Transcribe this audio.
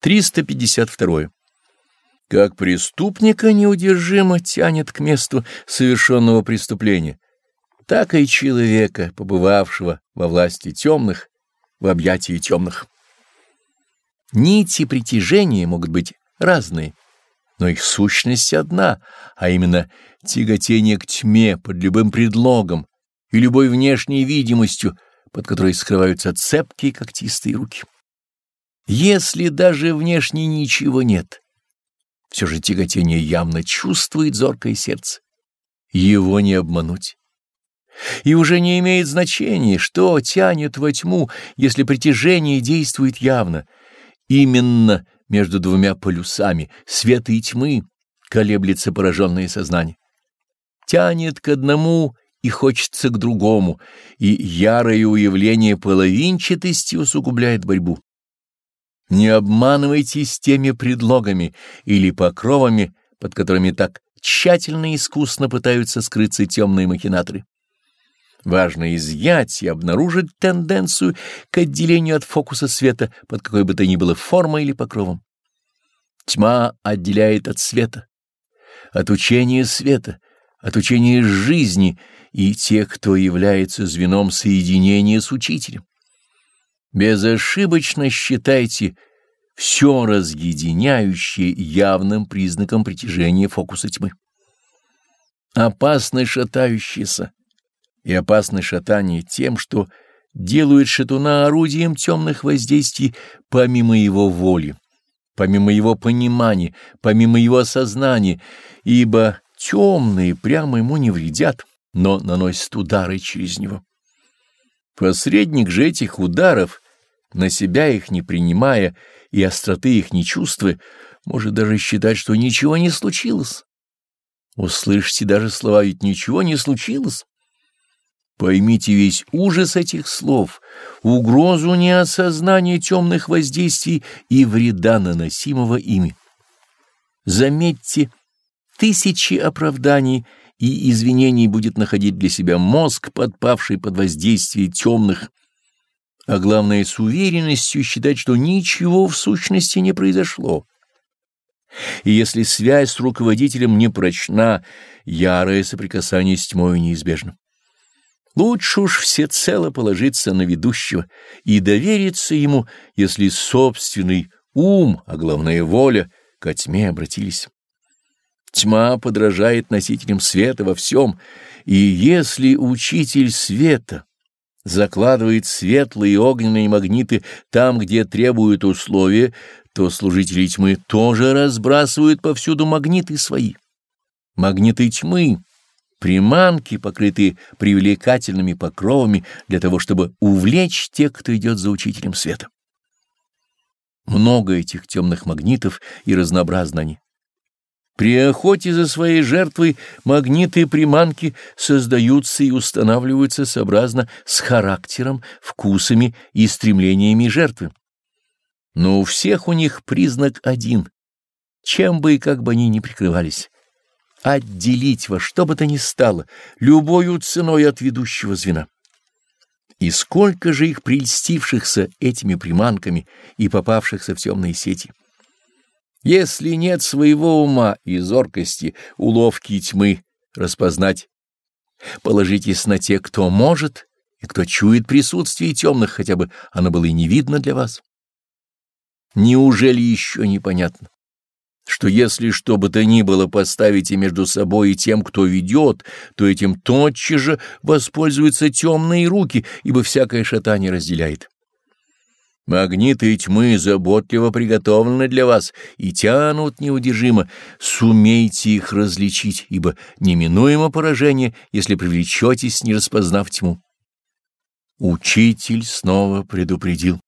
352. Как преступника неудержимо тянет к месту совершенного преступления, так и человека, побывавшего во власти темных, в объятии темных. Нити притяжения могут быть разные, но их сущность одна, а именно тяготение к тьме под любым предлогом и любой внешней видимостью, под которой скрываются цепкие когтистые руки. Если даже внешне ничего нет, все же тяготение явно чувствует зоркое сердце. Его не обмануть. И уже не имеет значения, что тянет во тьму, если притяжение действует явно. Именно между двумя полюсами света и тьмы колеблется пораженное сознание. Тянет к одному и хочется к другому, и ярое уявление половинчатости усугубляет борьбу. Не обманывайтесь теми предлогами или покровами, под которыми так тщательно и искусно пытаются скрыться темные махинаторы. Важно изъять и обнаружить тенденцию к отделению от фокуса света под какой бы то ни было формой или покровом. Тьма отделяет от света, от учения света, от учения жизни и тех, кто является звеном соединения с учителем. Безошибочно считайте все разъединяющее явным признаком притяжения фокуса тьмы. Опасны шатающиеся, и опасны шатание тем, что делают шатуна орудием темных воздействий помимо его воли, помимо его понимания, помимо его осознания, ибо темные прямо ему не вредят, но наносят удары через него. Посредник же этих ударов, на себя их не принимая и остроты их не чувствуя, может даже считать, что ничего не случилось. Услышите даже слова «ведь ничего не случилось». Поймите весь ужас этих слов, угрозу неосознания темных воздействий и вреда, наносимого ими. Заметьте, тысячи оправданий и извинений будет находить для себя мозг, подпавший под воздействие темных, а главное с уверенностью считать, что ничего в сущности не произошло. И если связь с руководителем не прочна, ярое соприкасание с тьмой неизбежно. Лучше уж всецело положиться на ведущего и довериться ему, если собственный ум, а главное воля, ко тьме обратились. Тьма подражает носителям света во всем, и если учитель света закладывает светлые огненные магниты там, где требуют условия, то служители тьмы тоже разбрасывают повсюду магниты свои. Магниты тьмы — приманки, покрытые привлекательными покровами для того, чтобы увлечь тех, кто идет за учителем света. Много этих темных магнитов и разнообразны они. При охоте за своей жертвой магниты и приманки создаются и устанавливаются сообразно с характером, вкусами и стремлениями жертвы. Но у всех у них признак один, чем бы и как бы они ни прикрывались. Отделить во что бы то ни стало, любою ценой от ведущего звена. И сколько же их прельстившихся этими приманками и попавшихся в темные сети. Если нет своего ума и зоркости, уловки тьмы распознать, положитесь на те, кто может и кто чует присутствие темных, хотя бы оно было и не видно для вас. Неужели еще непонятно, что если что бы то ни было поставите между собой и тем, кто ведет, то этим тотчас же воспользуются темные руки, ибо всякое шатание разделяет. Магниты тьмы заботливо приготовлены для вас и тянут неудержимо. Сумейте их различить, ибо неминуемо поражение, если привлечетесь, не распознав тьму. Учитель снова предупредил.